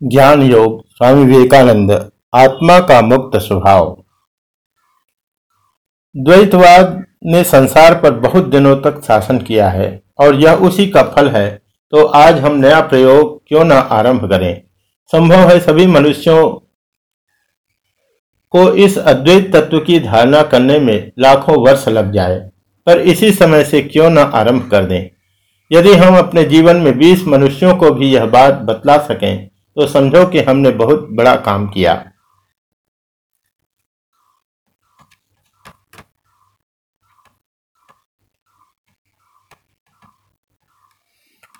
ज्ञान योग स्वामी विवेकानंद, आत्मा का मुक्त स्वभाव। द्वैतवाद ने संसार पर बहुत दिनों तक शासन किया है और यह उसी का फल है तो आज हम नया प्रयोग क्यों न आरंभ करें। संभव है सभी मनुष्यों को इस अद्वैत तत्व की धारणा करने में लाखों वर्ष लग जाए, पर इसी समय से क्यों ना आरंभ कर दें। यदि हम अपने जीवन में 20 मनुष्यों को भी यह बात बतला सकें तो समझो कि हमने बहुत बड़ा काम किया।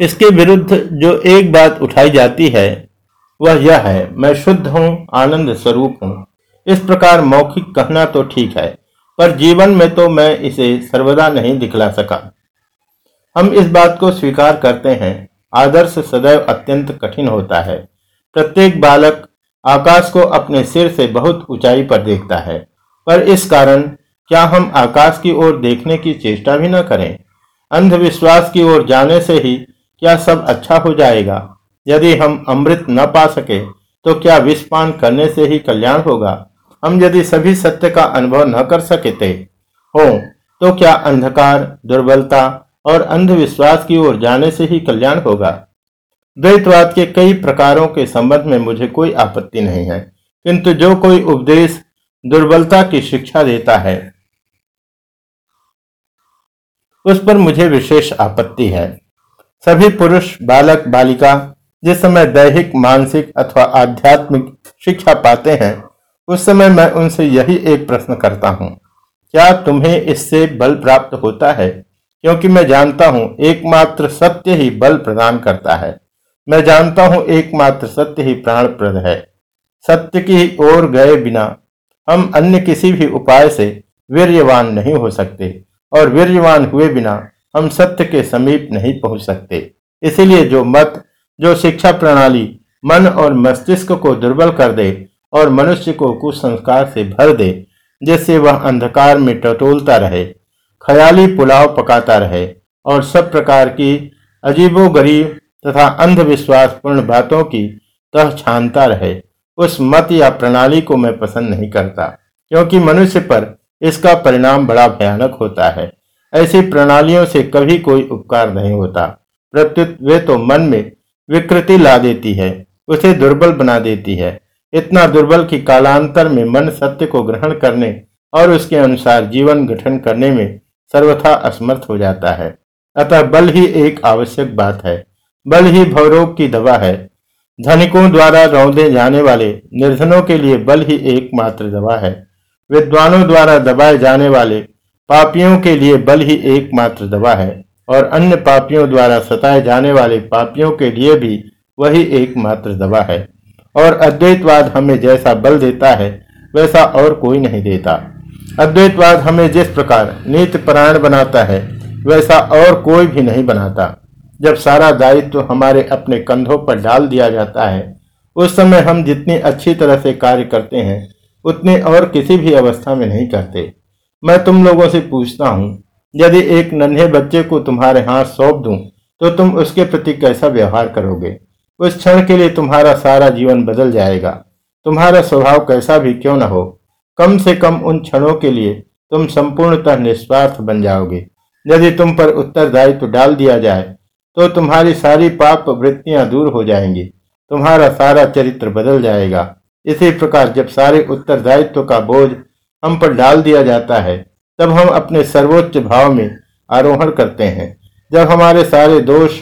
इसके विरुद्ध जो एक बात उठाई जाती है, वह यह है, मैं शुद्ध हूँ, आनंद स्वरूप हूँ। इस प्रकार मौखिक कहना तो ठीक है, पर जीवन में तो मैं इसे सर्वदा नहीं दिखला सका। हम इस बात को स्वीकार करते हैं, आदर्श सदैव अत्यंत कठिन होता है। प्रत्येक बालक आकाश को अपने सिर से बहुत ऊंचाई पर देखता है। पर इस कारण क्या हम आकाश की ओर देखने की चेष्टा भी न करें? अंधविश्वास की ओर जाने से ही क्या सब अच्छा हो जाएगा? यदि हम अमृत न पा सके तो क्या विषपान करने से ही कल्याण होगा? हम यदि सभी सत्य का अनुभव न कर सकते, हो तो क्या अंधकार, दुर्बलता और अंधविश्वास की ओर जाने से ही कल्याण होगा? द्वैतवाद के कई प्रकारों के संबंध में मुझे कोई आपत्ति नहीं है, किंतु जो कोई उपदेश दुर्बलता की शिक्षा देता है, उस पर मुझे विशेष आपत्ति है। सभी पुरुष, बालक, बालिका, जिस समय दैहिक, मानसिक अथवा आध्यात्मिक शिक्षा पाते हैं, उस समय मैं उनसे यही एक प्रश्न करता हूँ। क्या तुम्हें इससे बल प्राप्त होता है? क्योंकि मैं जानता हूँ, एकमात्र सत्य ही बल प्रदान करता है। मैं जानता हूँ एकमात्र सत्य ही प्राणप्रद है। सत्य की ओर गए बिना हम अन्य किसी भी उपाय से वीर्यवान नहीं हो सकते और वीर्यवान हुए बिना हम सत्य के समीप नहीं पहुँच सकते। इसीलिए जो मत, जो शिक्षा प्रणाली मन और मस्तिष्क को दुर्बल कर दे और मनुष्य को कुसंस्कार से भर दे, जिससे वह अंधकार में टटोलता रहे, ख्याली पुलाव पकाता रहे और सब प्रकार की अजीबो गरीब तथा अंधविश्वास पूर्ण बातों की तह छानता रहे। उस मत या प्रणाली को मैं पसंद नहीं करता, क्योंकि मनुष्य पर इसका परिणाम बड़ा भयानक होता है। ऐसी प्रणालियों से कभी कोई उपकार नहीं होता। प्रत्युत वे तो मन में विकृति ला देती है, उसे दुर्बल बना देती है। इतना दुर्बल कि कालांतर में मन सत्य को ग्रहण करने और उसके अनुसार जीवन गठन करने में सर्वथा असमर्थ हो जाता है। अतः बल ही एक आवश्यक बात है। बल ही भवरोग की दवा है। धनिकों द्वारा रौंदे जाने वाले निर्धनों के लिए बल ही एकमात्र दवा है। विद्वानों द्वारा दबाए जाने वाले पापियों के लिए बल ही एकमात्र दवा है और अन्य पापियों द्वारा सताए जाने वाले पापियों के लिए भी वही एकमात्र दवा है। और अद्वैतवाद हमें जैसा बल देता है, वैसा और कोई नहीं देता। अद्वैतवाद हमें जिस प्रकार नीति परायण बनाता है, वैसा और कोई भी नहीं बनाता। जब सारा दायित्व हमारे अपने कंधों पर डाल दिया जाता है, उस समय हम जितनी अच्छी तरह से कार्य करते हैं, उतने और किसी भी अवस्था में नहीं करते। मैं तुम लोगों से पूछता हूँ, यदि एक नन्हे बच्चे को तुम्हारे हाथ सौंप दूँ तो तुम उसके प्रति कैसा व्यवहार करोगे? उस क्षण के लिए तुम्हारा सारा जीवन बदल जाएगा। तुम्हारा स्वभाव कैसा भी क्यों न हो, कम से कम उन क्षणों के लिए तुम संपूर्णतः निस्वार्थ बन जाओगे। यदि तुम पर उत्तरदायित्व डाल दिया जाए तो तुम्हारी सारी पाप वृत्तियाँ दूर हो जाएँगी। तुम्हारा सारा चरित्र बदल जाएगा। इसी प्रकार जब सारे उत्तरदायित्व का बोझ हम पर डाल दिया जाता है, तब हम अपने सर्वोच्च भाव में आरोहण करते हैं। जब हमारे सारे दोष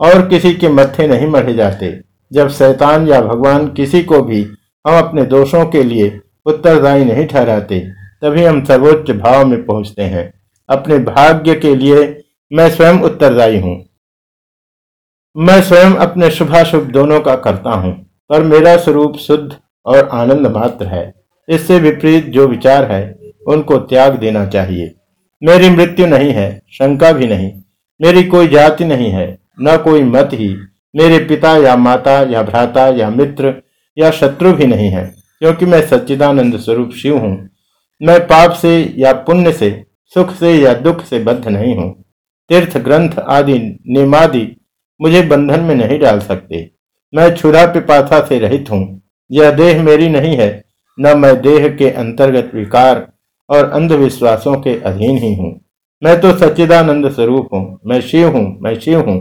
और किसी के मत्थे नहीं मढ़े जाते, जब शैतान या भगवान किसी को भी हम अपने दोषों के लिए उत्तरदायी नहीं ठहराते, तभी हम सर्वोच्च भाव में पहुँचते हैं। अपने भाग्य के लिए मैं स्वयं उत्तरदायी हूँ। मैं स्वयं अपने शुभाशुभ दोनों का करता हूँ, पर मेरा स्वरूप शुद्ध और आनंद मात्र है। इससे विपरीत जो विचार है, उनको त्याग देना चाहिए। मेरी मृत्यु नहीं है, शंका भी नहीं। मेरी कोई जाति नहीं है, न कोई मत ही। मेरे पिता या माता या भ्राता या मित्र या शत्रु भी नहीं है, क्योंकि मैं सच्चिदानंद स्वरूप शिव हूँ। मैं पाप से या पुण्य से, सुख से या दुख से बद्ध नहीं हूँ। तीर्थ ग्रंथ आदि नियमादि मुझे बंधन में नहीं डाल सकते। मैं छुरा पिपाथा से रहित हूँ। यह देह मेरी नहीं है, न मैं देह के अंतर्गत विकार और अंधविश्वासों के अधीन ही हूँ। मैं तो सच्चिदानंद स्वरूप हूँ। मैं शिव हूँ, मैं शिव हूँ।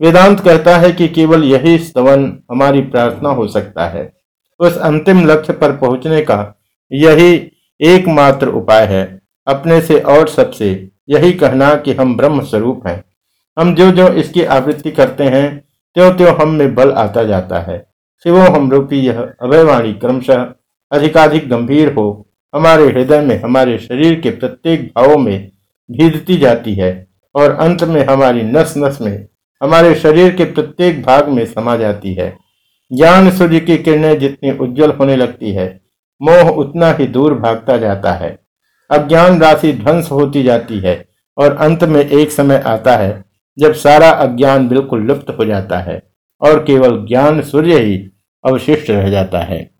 वेदांत कहता है कि केवल यही स्तवन हमारी प्रार्थना हो सकता है। उस अंतिम लक्ष्य पर पहुँचने का यही एकमात्र उपाय है। अपने से और सबसे यही कहना कि हम ब्रह्म स्वरूप हैं। हम जो जो इसकी आवृत्ति करते हैं त्यों त्यों हम में बल आता जाता है। शिवो हम रूपी यह अभयवाणी क्रमशः अधिकाधिक गंभीर हो। हमारे हृदय में, हमारे शरीर के प्रत्येक भावों में भीजती जाती है और अंत में हमारी नस नस में, हमारे शरीर के प्रत्येक भाग में समा जाती है। ज्ञान सूर्य की किरणें जितनी उज्जवल होने लगती है, मोह उतना ही दूर भागता जाता है। अज्ञान राशि ध्वंस होती जाती है और अंत में एक समय आता है जब सारा अज्ञान बिल्कुल लुप्त हो जाता है और केवल ज्ञान सूर्य ही अवशिष्ट रह जाता है।